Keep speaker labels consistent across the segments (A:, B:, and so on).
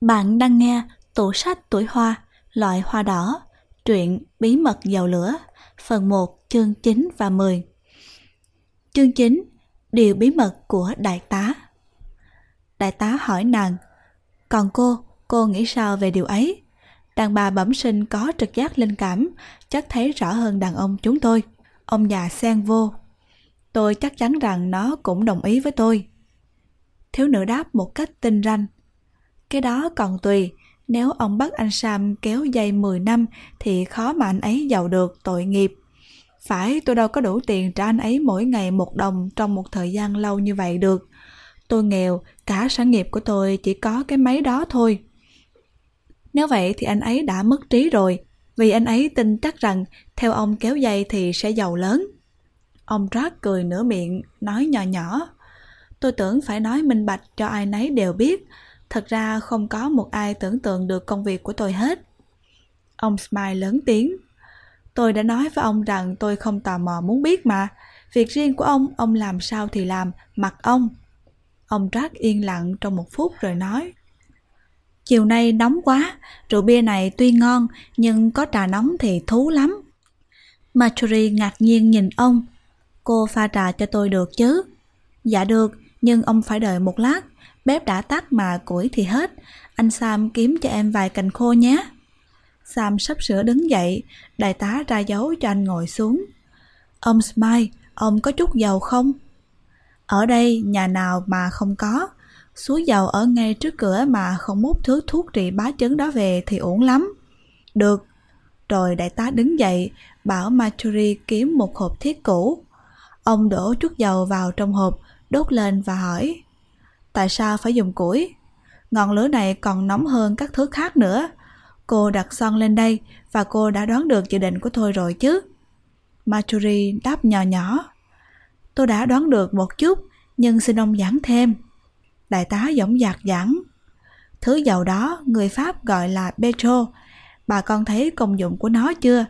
A: Bạn đang nghe tủ sách tuổi hoa, loại hoa đỏ, truyện Bí mật dầu lửa, phần 1, chương 9 và 10. Chương 9, điều bí mật của đại tá. Đại tá hỏi nàng, còn cô, cô nghĩ sao về điều ấy? Đàn bà bẩm sinh có trực giác linh cảm, chắc thấy rõ hơn đàn ông chúng tôi. Ông già xen vô. Tôi chắc chắn rằng nó cũng đồng ý với tôi. Thiếu nữ đáp một cách tinh ranh. Cái đó còn tùy, nếu ông bắt anh Sam kéo dây 10 năm thì khó mà anh ấy giàu được tội nghiệp. Phải tôi đâu có đủ tiền trả anh ấy mỗi ngày một đồng trong một thời gian lâu như vậy được. Tôi nghèo, cả sản nghiệp của tôi chỉ có cái máy đó thôi. Nếu vậy thì anh ấy đã mất trí rồi, vì anh ấy tin chắc rằng theo ông kéo dây thì sẽ giàu lớn. Ông Jack cười nửa miệng, nói nhỏ nhỏ. Tôi tưởng phải nói minh bạch cho ai nấy đều biết, thật ra không có một ai tưởng tượng được công việc của tôi hết. Ông Smile lớn tiếng. Tôi đã nói với ông rằng tôi không tò mò muốn biết mà. Việc riêng của ông, ông làm sao thì làm, mặc ông. Ông trác yên lặng trong một phút rồi nói. Chiều nay nóng quá, rượu bia này tuy ngon nhưng có trà nóng thì thú lắm. Marjorie ngạc nhiên nhìn ông. Cô pha trà cho tôi được chứ? Dạ được, nhưng ông phải đợi một lát. Bếp đã tắt mà củi thì hết. Anh Sam kiếm cho em vài cành khô nhé. Sam sắp sửa đứng dậy, đại tá ra dấu cho anh ngồi xuống. Ông Smile, ông có chút dầu không? Ở đây nhà nào mà không có, suối dầu ở ngay trước cửa mà không múc thứ thuốc trị bá chứng đó về thì ổn lắm. Được. Rồi đại tá đứng dậy, bảo maturi kiếm một hộp thiết cũ. Ông đổ chút dầu vào trong hộp, đốt lên và hỏi Tại sao phải dùng củi? Ngọn lửa này còn nóng hơn các thứ khác nữa. Cô đặt son lên đây và cô đã đoán được dự định của tôi rồi chứ? Marjorie đáp nhỏ nhỏ. Tôi đã đoán được một chút, nhưng xin ông giảng thêm. Đại tá giọng dạc giảng. Thứ dầu đó người Pháp gọi là petro. Bà con thấy công dụng của nó chưa?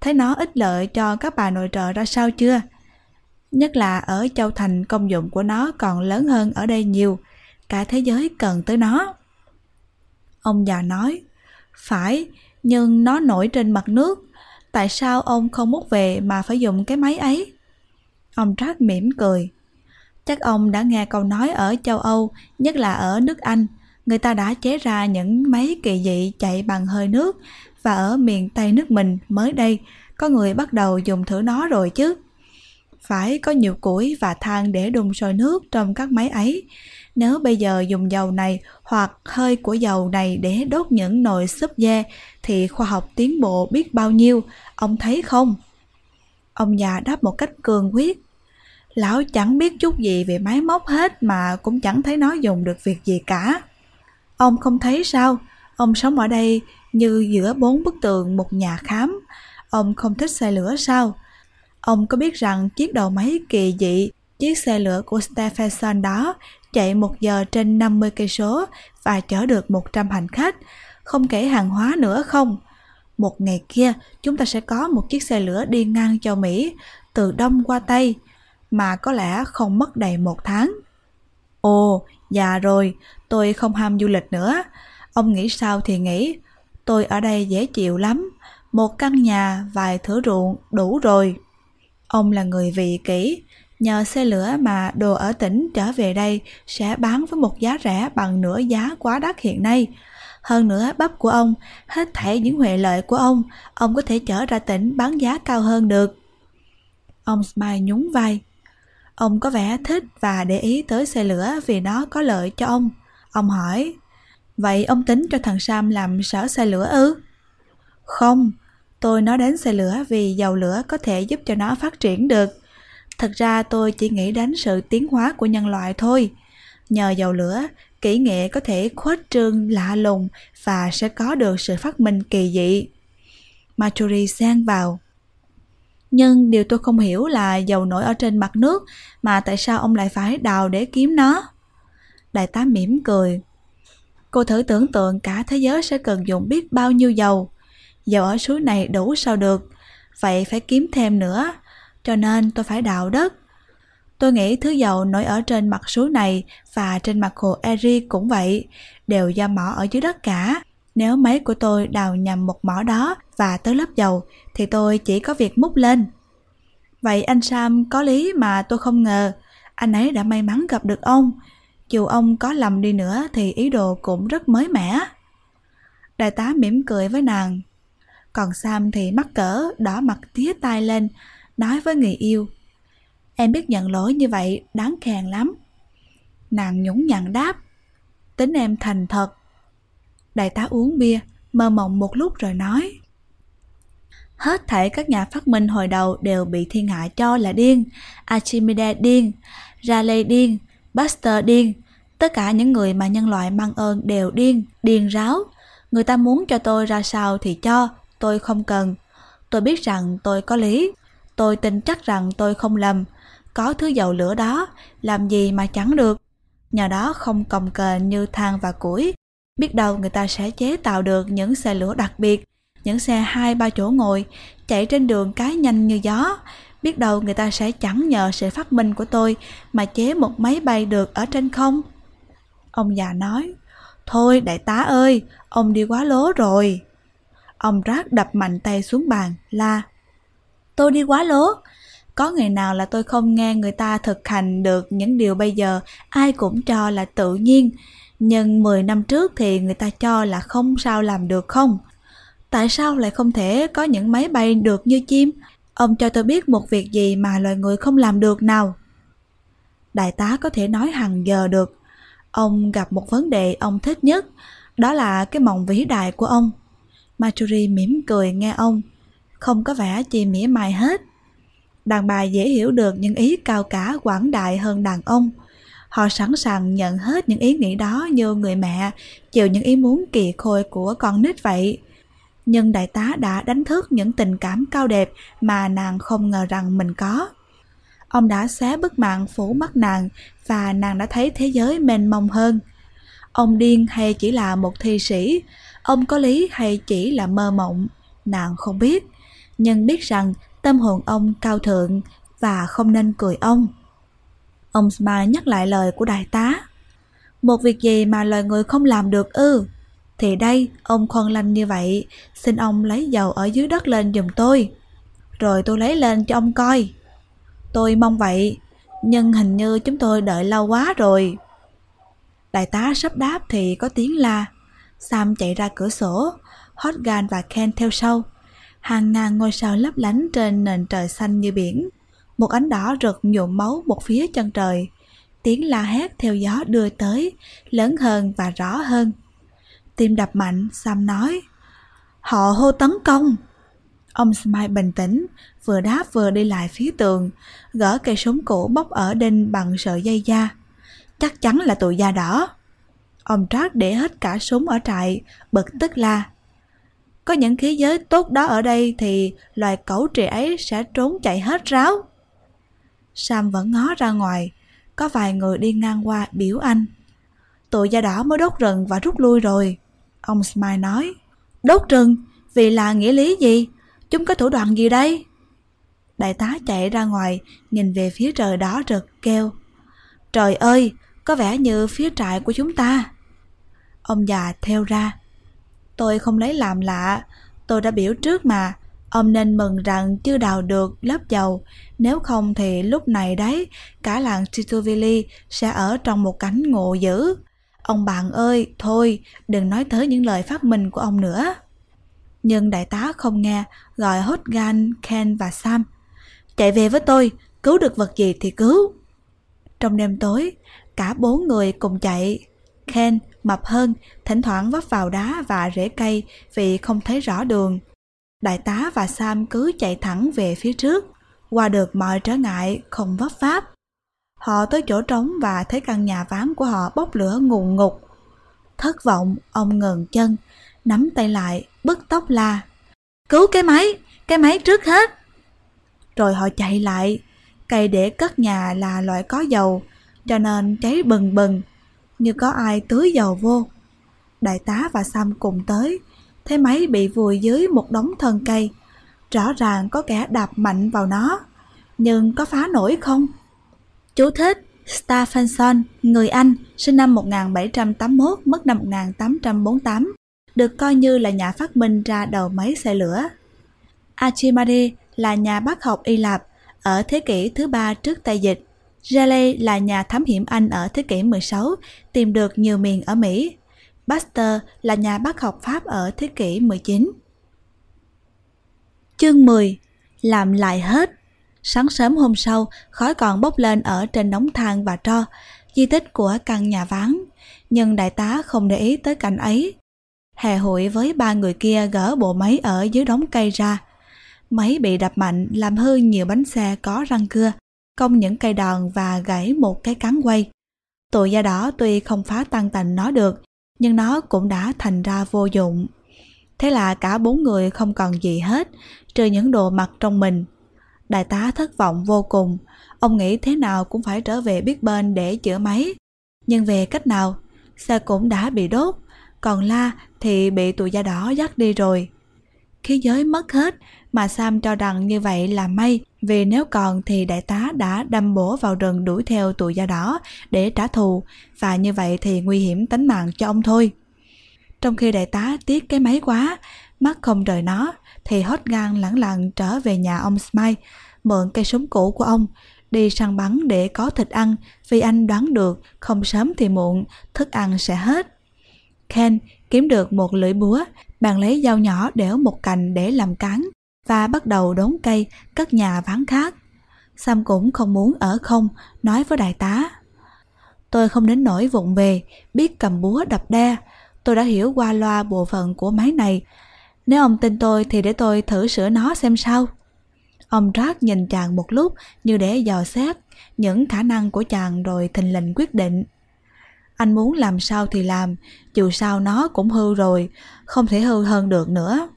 A: Thấy nó ích lợi cho các bà nội trợ ra sao chưa? Nhất là ở Châu Thành công dụng của nó còn lớn hơn ở đây nhiều. Cả thế giới cần tới nó. Ông già nói, phải, nhưng nó nổi trên mặt nước. Tại sao ông không múc về mà phải dùng cái máy ấy? Ông Trác mỉm cười. Chắc ông đã nghe câu nói ở châu Âu, nhất là ở nước Anh, người ta đã chế ra những máy kỳ dị chạy bằng hơi nước và ở miền Tây nước mình mới đây có người bắt đầu dùng thử nó rồi chứ. Phải có nhiều củi và than để đun sôi nước trong các máy ấy. Nếu bây giờ dùng dầu này hoặc hơi của dầu này để đốt những nồi súp dê thì khoa học tiến bộ biết bao nhiêu, ông thấy không? Ông già đáp một cách cường quyết Lão chẳng biết chút gì về máy móc hết mà cũng chẳng thấy nó dùng được việc gì cả. Ông không thấy sao? Ông sống ở đây như giữa bốn bức tường một nhà khám. Ông không thích xe lửa sao? Ông có biết rằng chiếc đầu máy kỳ dị, chiếc xe lửa của Stephenson đó chạy một giờ trên 50 cây số và chở được 100 hành khách, không kể hàng hóa nữa không? Một ngày kia, chúng ta sẽ có một chiếc xe lửa đi ngang châu Mỹ, từ Đông qua Tây, mà có lẽ không mất đầy một tháng. Ồ, già rồi, tôi không ham du lịch nữa. Ông nghĩ sao thì nghĩ, tôi ở đây dễ chịu lắm. Một căn nhà, vài thửa ruộng, đủ rồi. Ông là người vị kỹ, nhờ xe lửa mà đồ ở tỉnh trở về đây sẽ bán với một giá rẻ bằng nửa giá quá đắt hiện nay. Hơn nữa bắp của ông, hết thảy những huệ lợi của ông, ông có thể chở ra tỉnh bán giá cao hơn được. Ông Smile nhún vai. Ông có vẻ thích và để ý tới xe lửa vì nó có lợi cho ông. Ông hỏi, vậy ông tính cho thằng Sam làm sở xe lửa ư? Không, tôi nói đến xe lửa vì dầu lửa có thể giúp cho nó phát triển được. Thật ra tôi chỉ nghĩ đến sự tiến hóa của nhân loại thôi. Nhờ dầu lửa, kỹ nghệ có thể khuếch trương lạ lùng và sẽ có được sự phát minh kỳ dị. Marjorie xen vào. Nhưng điều tôi không hiểu là dầu nổi ở trên mặt nước mà tại sao ông lại phải đào để kiếm nó? Đại tá mỉm cười. Cô thử tưởng tượng cả thế giới sẽ cần dùng biết bao nhiêu dầu. Dầu ở suối này đủ sao được, vậy phải kiếm thêm nữa, cho nên tôi phải đào đất. Tôi nghĩ thứ dầu nổi ở trên mặt suối này và trên mặt hồ Erie cũng vậy, đều do mỏ ở dưới đất cả. Nếu máy của tôi đào nhầm một mỏ đó và tới lớp dầu thì tôi chỉ có việc múc lên. Vậy anh Sam có lý mà tôi không ngờ. Anh ấy đã may mắn gặp được ông. Dù ông có lầm đi nữa thì ý đồ cũng rất mới mẻ. Đại tá mỉm cười với nàng. Còn Sam thì mắc cỡ, đỏ mặt tía tai lên, nói với người yêu. Em biết nhận lỗi như vậy đáng khen lắm. Nàng nhún nhặn đáp. Tính em thành thật. Đại tá uống bia, mơ mộng một lúc rồi nói. Hết thảy các nhà phát minh hồi đầu đều bị thiên hạ cho là điên. Archimedes điên, Raleigh điên, Buster điên. Tất cả những người mà nhân loại mang ơn đều điên, điên ráo. Người ta muốn cho tôi ra sao thì cho, tôi không cần. Tôi biết rằng tôi có lý. Tôi tin chắc rằng tôi không lầm. Có thứ dầu lửa đó, làm gì mà chẳng được. Nhờ đó không cồng kềnh như than và củi. Biết đâu người ta sẽ chế tạo được những xe lửa đặc biệt, những xe hai ba chỗ ngồi, chạy trên đường cái nhanh như gió. Biết đâu người ta sẽ chẳng nhờ sự phát minh của tôi mà chế một máy bay được ở trên không. Ông già nói, Thôi đại tá ơi, ông đi quá lố rồi. Ông rác đập mạnh tay xuống bàn, la. Tôi đi quá lố. Có ngày nào là tôi không nghe người ta thực hành được những điều bây giờ ai cũng cho là tự nhiên. Nhưng 10 năm trước thì người ta cho là không sao làm được không? Tại sao lại không thể có những máy bay được như chim? Ông cho tôi biết một việc gì mà loài người không làm được nào. Đại tá có thể nói hàng giờ được. Ông gặp một vấn đề ông thích nhất, đó là cái mộng vĩ đại của ông. Marjorie mỉm cười nghe ông, không có vẻ gì mỉa mai hết. Đàn bà dễ hiểu được những ý cao cả quảng đại hơn đàn ông. Họ sẵn sàng nhận hết những ý nghĩ đó như người mẹ chịu những ý muốn kỳ khôi của con nít vậy. Nhưng đại tá đã đánh thức những tình cảm cao đẹp mà nàng không ngờ rằng mình có. Ông đã xé bức mạng phủ mắt nàng và nàng đã thấy thế giới mênh mông hơn. Ông điên hay chỉ là một thi sĩ, ông có lý hay chỉ là mơ mộng, nàng không biết, nhưng biết rằng tâm hồn ông cao thượng và không nên cười ông. Ông Smile nhắc lại lời của đại tá. Một việc gì mà loài người không làm được ư? Thì đây, ông khoan lanh như vậy, xin ông lấy dầu ở dưới đất lên giùm tôi. Rồi tôi lấy lên cho ông coi. Tôi mong vậy, nhưng hình như chúng tôi đợi lâu quá rồi. Đại tá sắp đáp thì có tiếng la. Sam chạy ra cửa sổ, Hotgan và Ken theo sau. Hàng ngàn ngôi sao lấp lánh trên nền trời xanh như biển. Một ánh đỏ rực nhuộm máu một phía chân trời. Tiếng la hét theo gió đưa tới, lớn hơn và rõ hơn. Tim đập mạnh, Sam nói. Họ hô tấn công. Ông Smile bình tĩnh, vừa đáp vừa đi lại phía tường, gỡ cây súng cũ bóc ở đinh bằng sợi dây da. Chắc chắn là tụi da đỏ. Ông Trác để hết cả súng ở trại, bực tức la. Có những khí giới tốt đó ở đây thì loài cẩu trì ấy sẽ trốn chạy hết ráo. Sam vẫn ngó ra ngoài, có vài người đi ngang qua biểu anh. Tụi da đỏ mới đốt rừng và rút lui rồi. Ông Smile nói, đốt rừng, vì là nghĩa lý gì? Chúng có thủ đoạn gì đây? Đại tá chạy ra ngoài, nhìn về phía trời đó rực, kêu. Trời ơi, có vẻ như phía trại của chúng ta. Ông già theo ra. Tôi không lấy làm lạ, tôi đã biểu trước mà. Ông nên mừng rằng chưa đào được lớp dầu, nếu không thì lúc này đấy, cả làng Titovilli sẽ ở trong một cảnh ngộ dữ. Ông bạn ơi, thôi, đừng nói tới những lời phát minh của ông nữa. Nhưng đại tá không nghe, gọi Hotgan, Ken và Sam. Chạy về với tôi, cứu được vật gì thì cứu. Trong đêm tối, cả bốn người cùng chạy. Ken, mập hơn, thỉnh thoảng vấp vào đá và rễ cây vì không thấy rõ đường. Đại tá và Sam cứ chạy thẳng về phía trước, qua được mọi trở ngại, không vấp pháp. Họ tới chỗ trống và thấy căn nhà ván của họ bốc lửa ngùn ngục. Thất vọng, ông ngừng chân, nắm tay lại, bứt tóc la. Cứu cái máy, cái máy trước hết. Rồi họ chạy lại, cây để cất nhà là loại có dầu, cho nên cháy bừng bừng, như có ai tưới dầu vô. Đại tá và Sam cùng tới, thấy máy bị vùi dưới một đống thân cây. Rõ ràng có kẻ đạp mạnh vào nó, nhưng có phá nổi không? Chú thích Stephenson, người Anh, sinh năm 1781, mất năm 1848, được coi như là nhà phát minh ra đầu máy xe lửa. Archimedes là nhà bác học Y Lạp ở thế kỷ thứ ba trước Tây Dịch. Raleigh là nhà thám hiểm Anh ở thế kỷ 16, tìm được nhiều miền ở Mỹ. Pasteur là nhà bác học Pháp ở thế kỷ 19. Chương 10 Làm lại hết Sáng sớm hôm sau, khói còn bốc lên ở trên đống than và tro, di tích của căn nhà vắng. Nhưng đại tá không để ý tới cảnh ấy. Hè hụi với ba người kia gỡ bộ máy ở dưới đống cây ra. Máy bị đập mạnh làm hư nhiều bánh xe có răng cưa, cong những cây đòn và gãy một cái cán quay. Tụi da đỏ tuy không phá tan tành nó được, nhưng nó cũng đã thành ra vô dụng. Thế là cả bốn người không còn gì hết, trừ những đồ mặc trong mình Đại tá thất vọng vô cùng, ông nghĩ thế nào cũng phải trở về biết bên để chữa máy. Nhưng về cách nào, xe cũng đã bị đốt, còn La thì bị tụi da đỏ dắt đi rồi. Khí giới mất hết, mà Sam cho rằng như vậy là may, vì nếu còn thì đại tá đã đâm bổ vào rừng đuổi theo tụi da đỏ để trả thù, và như vậy thì nguy hiểm tính mạng cho ông thôi. Trong khi đại tá tiếc cái máy quá, mắt không rời nó, thì hot gan lẳng lặng trở về nhà ông Smile, mượn cây súng cũ của ông, đi săn bắn để có thịt ăn vì anh đoán được không sớm thì muộn thức ăn sẽ hết. Ken kiếm được một lưỡi búa, bạn lấy dao nhỏ đẽo một cành để làm cán và bắt đầu đốn cây cất nhà ván khác. Sam cũng không muốn ở không, nói với đại tá. Tôi không đến nỗi vụng về, biết cầm búa đập đe. Tôi đã hiểu qua loa bộ phận của máy này nếu ông tin tôi thì để tôi thử sửa nó xem sao. Ông trác nhìn chàng một lúc như để dò xét những khả năng của chàng rồi thình lình quyết định. Anh muốn làm sao thì làm, dù sao nó cũng hư rồi, không thể hư hơn được nữa.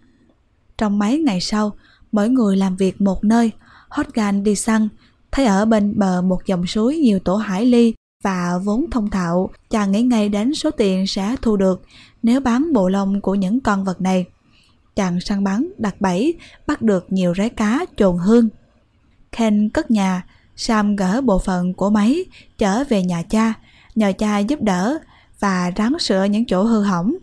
A: Trong mấy ngày sau, mỗi người làm việc một nơi, Hotgan đi săn, thấy ở bên bờ một dòng suối nhiều tổ hải ly và vốn thông thạo, chàng nghĩ ngay đến số tiền sẽ thu được nếu bán bộ lông của những con vật này chàng săn bắn, đặt bẫy, bắt được nhiều rái cá trồn hương. Ken cất nhà, Sam gỡ bộ phận của máy, trở về nhà cha, nhờ cha giúp đỡ và ráng sửa những chỗ hư hỏng.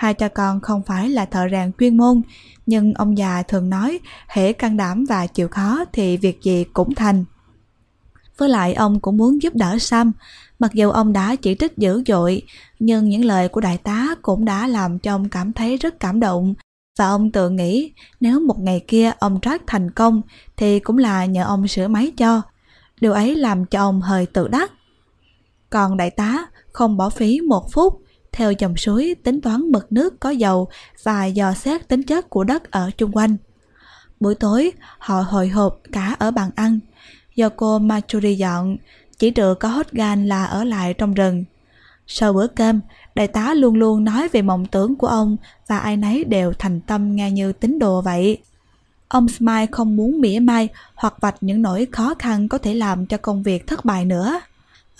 A: Hai cha con không phải là thợ rèn chuyên môn, nhưng ông già thường nói hễ can đảm và chịu khó thì việc gì cũng thành. Với lại ông cũng muốn giúp đỡ Sam, mặc dù ông đã chỉ trích dữ dội, nhưng những lời của đại tá cũng đã làm cho ông cảm thấy rất cảm động và ông tự nghĩ nếu một ngày kia ông Jack thành công thì cũng là nhờ ông sửa máy cho. Điều ấy làm cho ông hơi tự đắc. Còn đại tá không bỏ phí một phút theo dòng suối tính toán mực nước có dầu và dò xét tính chất của đất ở chung quanh. Buổi tối, họ hồi hộp cả ở bàn ăn. Do cô Machuri dọn, chỉ trừ có hot gan là ở lại trong rừng. Sau bữa cơm, đại tá luôn luôn nói về mộng tưởng của ông và ai nấy đều thành tâm nghe như tín đồ vậy. Ông Smile không muốn mỉa mai hoặc vạch những nỗi khó khăn có thể làm cho công việc thất bại nữa.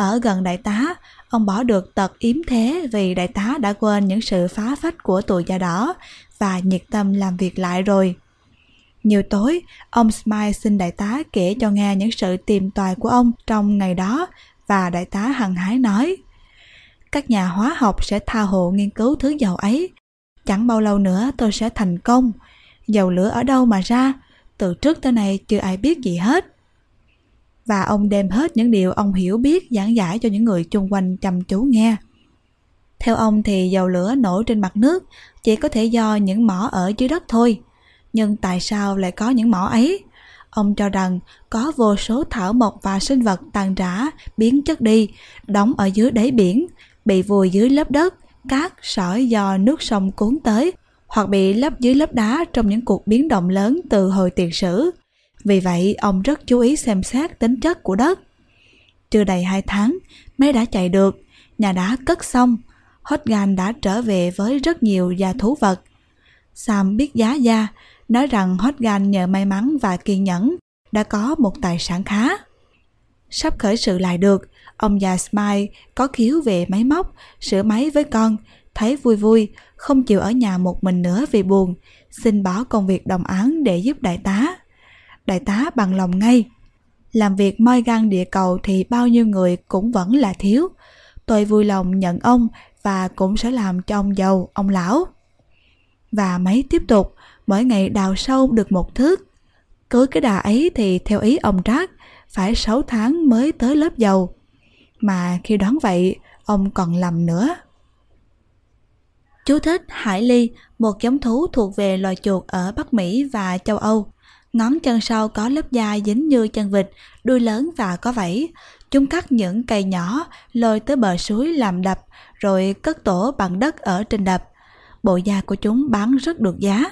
A: Ở gần đại tá, ông bỏ được tật yếm thế vì đại tá đã quên những sự phá phách của tù da đỏ và nhiệt tâm làm việc lại rồi. Nhiều tối, ông Smile xin đại tá kể cho nghe những sự tìm tòi của ông trong ngày đó và đại tá hằng hái nói – các nhà hóa học sẽ tha hồ nghiên cứu thứ dầu ấy. Chẳng bao lâu nữa tôi sẽ thành công. Dầu lửa ở đâu mà ra? Từ trước tới nay chưa ai biết gì hết. Và ông đem hết những điều ông hiểu biết giảng giải cho những người chung quanh chăm chú nghe. Theo ông thì dầu lửa nổi trên mặt nước chỉ có thể do những mỏ ở dưới đất thôi. Nhưng tại sao lại có những mỏ ấy? Ông cho rằng có vô số thảo mộc và sinh vật tàn rã, biến chất đi, đóng ở dưới đáy biển bị vùi dưới lớp đất, cát, sỏi do nước sông cuốn tới, hoặc bị lấp dưới lớp đá trong những cuộc biến động lớn từ hồi tiền sử. Vì vậy, ông rất chú ý xem xét tính chất của đất. Chưa đầy hai tháng, máy đã chạy được, nhà đã cất xong, Hotgan đã trở về với rất nhiều gia thú vật. Sam biết giá gia, nói rằng Hotgan nhờ may mắn và kiên nhẫn đã có một tài sản khá. Sắp khởi sự lại được, Ông già Smile có khiếu về máy móc, sửa máy với con, thấy vui vui, không chịu ở nhà một mình nữa vì buồn, xin bỏ công việc đồng án để giúp đại tá. Đại tá bằng lòng ngay. Làm việc moi găng địa cầu thì bao nhiêu người cũng vẫn là thiếu. Tôi vui lòng nhận ông và cũng sẽ làm cho ông giàu, ông lão. Và máy tiếp tục, mỗi ngày đào sâu được một thước. Cứ cái đà ấy thì theo ý ông Trác, phải 6 tháng mới tới lớp dầu. Mà khi đoán vậy, ông còn lầm nữa. Chú thích hải ly, một giống thú thuộc về loài chuột ở Bắc Mỹ và châu Âu. Ngón chân sau có lớp da dính như chân vịt, đuôi lớn và có vảy. Chúng cắt những cây nhỏ, lôi tới bờ suối làm đập, rồi cất tổ bằng đất ở trên đập. Bộ da của chúng bán rất được giá.